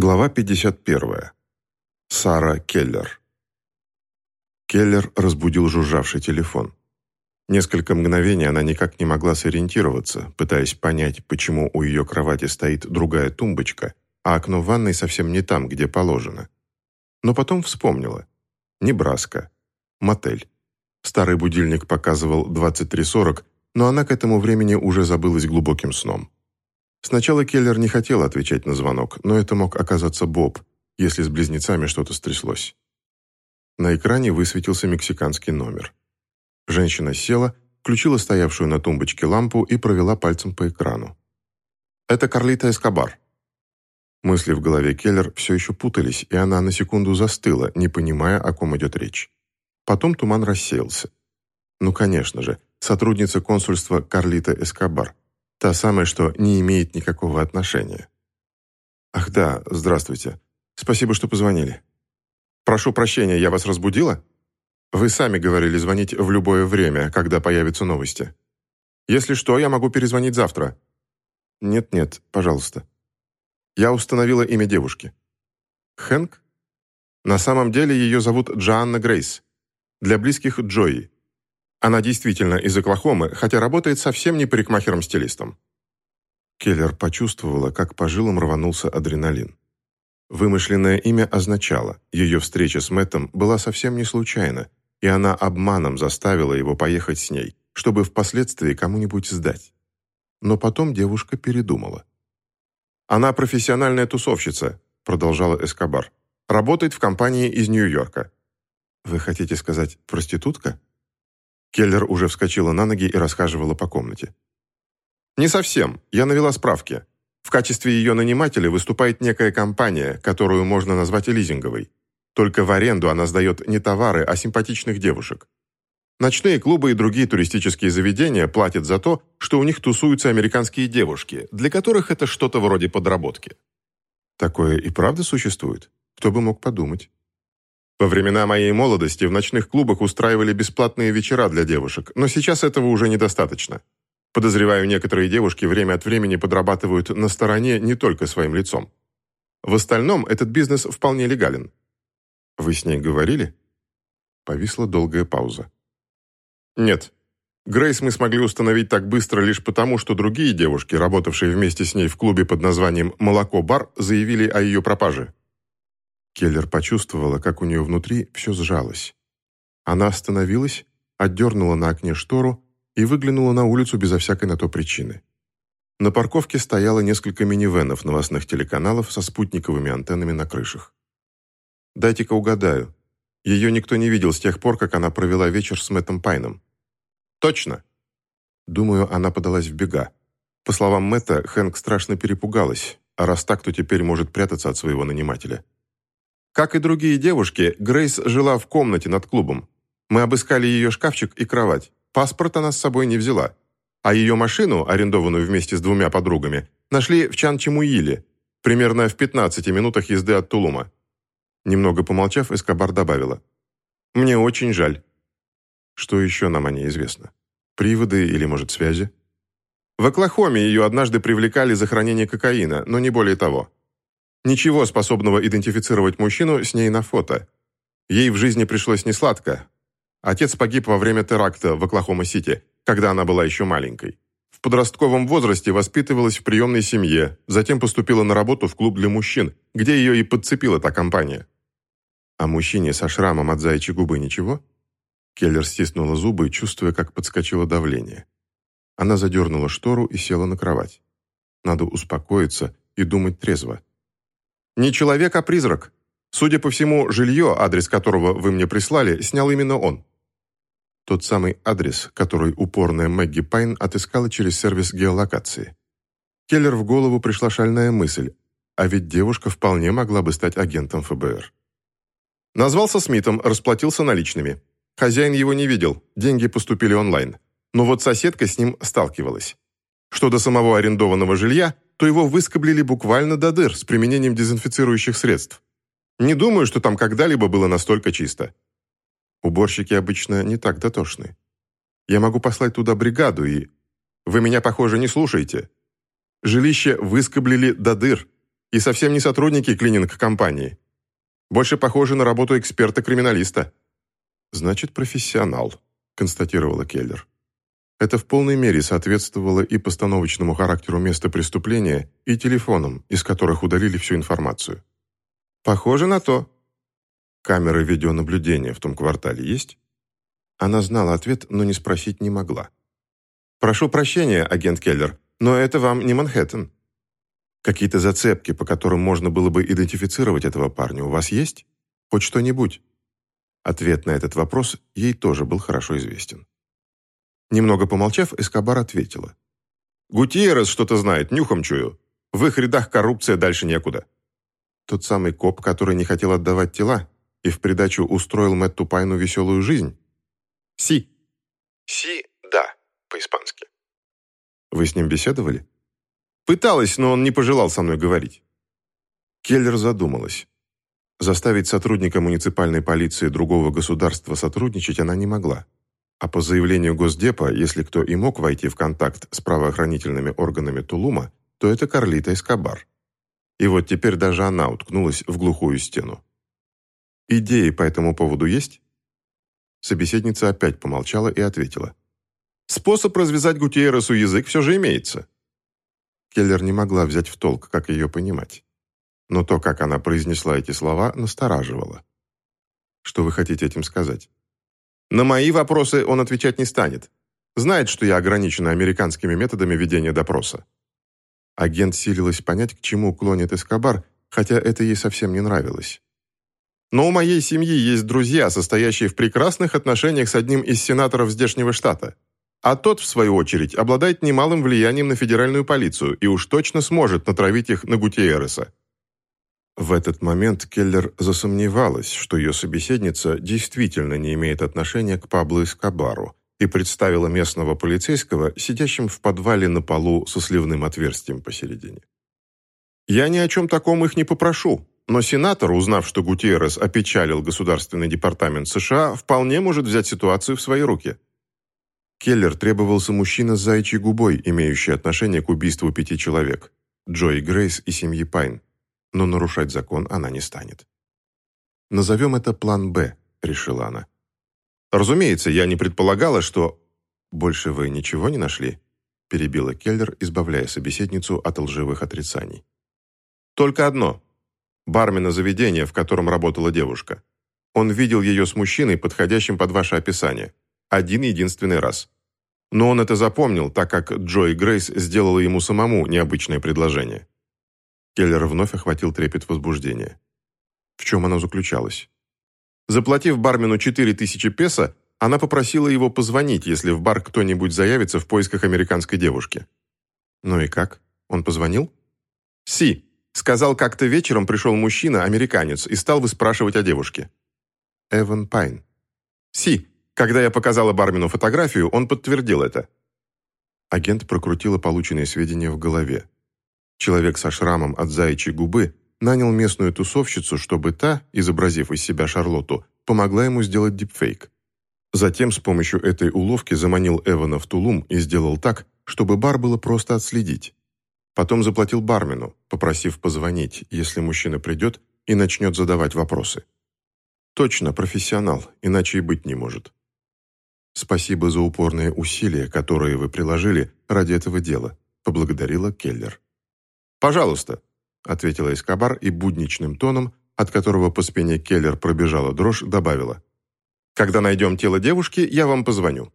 Глава 51. Сара Келлер. Келлер разбудил жужжавший телефон. Несколько мгновений она никак не могла сориентироваться, пытаясь понять, почему у ее кровати стоит другая тумбочка, а окно в ванной совсем не там, где положено. Но потом вспомнила. Небраска. Мотель. Старый будильник показывал 23.40, но она к этому времени уже забылась глубоким сном. Сначала Келлер не хотел отвечать на звонок, но это мог оказаться Боб, если с близнецами что-то стряслось. На экране высветился мексиканский номер. Женщина села, включила стоявшую на тумбочке лампу и провела пальцем по экрану. «Это Карлита Эскобар». Мысли в голове Келлер все еще путались, и она на секунду застыла, не понимая, о ком идет речь. Потом туман рассеялся. Ну, конечно же, сотрудница консульства Карлита Эскобар – Та самая, что не имеет никакого отношения. «Ах да, здравствуйте. Спасибо, что позвонили. Прошу прощения, я вас разбудила? Вы сами говорили звонить в любое время, когда появятся новости. Если что, я могу перезвонить завтра». «Нет-нет, пожалуйста». Я установила имя девушки. Хэнк? На самом деле ее зовут Джоанна Грейс. Для близких Джои. Она действительно из Оклахомы, хотя работает совсем не парикмахером-стилистом. Келлер почувствовала, как по жилам рванулся адреналин. Вымышленное имя означало, ее встреча с Мэттом была совсем не случайна, и она обманом заставила его поехать с ней, чтобы впоследствии кому-нибудь сдать. Но потом девушка передумала. «Она профессиональная тусовщица», — продолжала Эскобар. «Работает в компании из Нью-Йорка». «Вы хотите сказать проститутка?» Келлер уже вскочила на ноги и расхаживала по комнате. «Не совсем. Я навела справки. В качестве ее нанимателя выступает некая компания, которую можно назвать лизинговой. Только в аренду она сдает не товары, а симпатичных девушек. Ночные клубы и другие туристические заведения платят за то, что у них тусуются американские девушки, для которых это что-то вроде подработки. Такое и правда существует? Кто бы мог подумать? Во времена моей молодости в ночных клубах устраивали бесплатные вечера для девушек, но сейчас этого уже недостаточно. Подозреваю, некоторые девушки время от времени подрабатывают на стороне не только своим лицом. В остальном этот бизнес вполне легален. Вы с ней говорили? Повисла долгая пауза. Нет. Грейс мы смогли установить так быстро лишь потому, что другие девушки, работавшие вместе с ней в клубе под названием «Молоко-бар», заявили о ее пропаже. Келлер почувствовала, как у нее внутри все сжалось. Она остановилась, отдернула на окне штору и выглянула на улицу безо всякой на то причины. На парковке стояло несколько минивенов новостных телеканалов со спутниковыми антеннами на крышах. «Дайте-ка угадаю. Ее никто не видел с тех пор, как она провела вечер с Мэттом Пайном». «Точно!» Думаю, она подалась в бега. По словам Мэтта, Хэнк страшно перепугалась, а раз так, то теперь может прятаться от своего нанимателя. Как и другие девушки, Грейс жила в комнате над клубом. Мы обыскали ее шкафчик и кровать. Паспорт она с собой не взяла. А ее машину, арендованную вместе с двумя подругами, нашли в Чанчимуиле, примерно в 15 минутах езды от Тулума. Немного помолчав, Эскобар добавила. «Мне очень жаль». Что еще нам о ней известно? Приводы или, может, связи? В Оклахоме ее однажды привлекали за хранение кокаина, но не более того. Ничего способного идентифицировать мужчину с ней на фото. Ей в жизни пришлось несладко. Отец погиб во время теракта в Оклахома-Сити, когда она была еще маленькой. В подростковом возрасте воспитывалась в приемной семье, затем поступила на работу в клуб для мужчин, где ее и подцепила та компания. А мужчине со шрамом от заячьей губы ничего? Келлер стиснула зубы, чувствуя, как подскочило давление. Она задернула штору и села на кровать. Надо успокоиться и думать трезво. Не человек, а призрак. Судя по всему, жилье, адрес которого вы мне прислали, снял именно он. Тот самый адрес, который упорная Мэгги Пайн отыскала через сервис геолокации. Келлер в голову пришла шальная мысль, а ведь девушка вполне могла бы стать агентом ФБР. Назвался Смитом, расплатился наличными. Хозяин его не видел, деньги поступили онлайн. Но вот соседка с ним сталкивалась. Что до самого арендованного жилья, то его выскоблили буквально до дыр с применением дезинфицирующих средств. Не думаю, что там когда-либо было настолько чисто. Уборщики обычно не так дотошны. Я могу послать туда бригаду и... Вы меня, похоже, не слушаете. Жилище выскоблили до дыр. И совсем не сотрудники клининг-компании. Больше похожи на работу эксперта-криминалиста». «Значит, профессионал», — констатировала Келлер. Это в полной мере соответствовало и постановочному характеру места преступления, и телефонам, из которых удалили всю информацию. «Похоже на то». «Камеры видеонаблюдения в том квартале есть?» Она знала ответ, но не спросить не могла. «Прошу прощения, агент Келлер, но это вам не Манхэттен». «Какие-то зацепки, по которым можно было бы идентифицировать этого парня, у вас есть? Хоть что-нибудь?» Ответ на этот вопрос ей тоже был хорошо известен. Немного помолчав, Эскобар ответила. «Гутьеррес что-то знает, нюхом чую. В их рядах коррупция дальше некуда». Тот самый коп, который не хотел отдавать тела и в придачу устроил Мэтту Пайну веселую жизнь? «Си». «Си, да», по-испански. «Вы с ним беседовали?» «Пыталась, но он не пожелал со мной говорить». Келлер задумалась. Заставить сотрудника муниципальной полиции другого государства сотрудничать она не могла. А по заявлению Госдепа, если кто и мог войти в контакт с правоохранительными органами Тулума, то это Карлита Эскобар. И вот теперь даже она уткнулась в глухую стену. «Идеи по этому поводу есть?» Собеседница опять помолчала и ответила. «Способ развязать Гутиерресу язык все же имеется». Келлер не могла взять в толк, как ее понимать. Но то, как она произнесла эти слова, настораживало. «Что вы хотите этим сказать?» На мои вопросы он отвечать не станет. Знает, что я ограничена американскими методами ведения допроса. Агент силилась понять, к чему клонит Эскобар, хотя это ей совсем не нравилось. Но у моей семьи есть друзья, состоящие в прекрасных отношениях с одним из сенаторов здешнего штата. А тот, в свою очередь, обладает немалым влиянием на федеральную полицию и уж точно сможет натравить их на Гутиереса. В этот момент Келлер засомневалась, что ее собеседница действительно не имеет отношения к Пабло Эскобару и представила местного полицейского, сидящим в подвале на полу со сливным отверстием посередине. «Я ни о чем таком их не попрошу, но сенатор, узнав, что Гутиеррес опечалил Государственный департамент США, вполне может взять ситуацию в свои руки». Келлер требовался мужчина с заячьей губой, имеющий отношение к убийству пяти человек – Джои Грейс и семьи Пайн но нарушать закон она не станет. «Назовем это план «Б», — решила она. «Разумеется, я не предполагала, что...» «Больше вы ничего не нашли?» — перебила Келлер, избавляя собеседницу от лживых отрицаний. «Только одно. Бармена заведения, в котором работала девушка. Он видел ее с мужчиной, подходящим под ваше описание. Один единственный раз. Но он это запомнил, так как Джой Грейс сделала ему самому необычное предложение. Келлер вновь охватил трепет возбуждения. В чем оно заключалось? Заплатив бармену 4000 песо, она попросила его позвонить, если в бар кто-нибудь заявится в поисках американской девушки. Ну и как? Он позвонил? Си. Сказал, как-то вечером пришел мужчина, американец, и стал выспрашивать о девушке. Эван Пайн. Си. Когда я показала бармену фотографию, он подтвердил это. Агент прокрутила полученные сведения в голове. Человек со шрамом от заячьей губы нанял местную тусовщицу, чтобы та, изобразив из себя Шарлотту, помогла ему сделать дипфейк. Затем с помощью этой уловки заманил Эвана в Тулум и сделал так, чтобы бар было просто отследить. Потом заплатил бармену, попросив позвонить, если мужчина придет и начнет задавать вопросы. Точно профессионал, иначе и быть не может. Спасибо за упорные усилия, которые вы приложили ради этого дела, поблагодарила Келлер. «Пожалуйста», — ответила Эскобар и будничным тоном, от которого по спине Келлер пробежала дрожь, добавила. «Когда найдем тело девушки, я вам позвоню».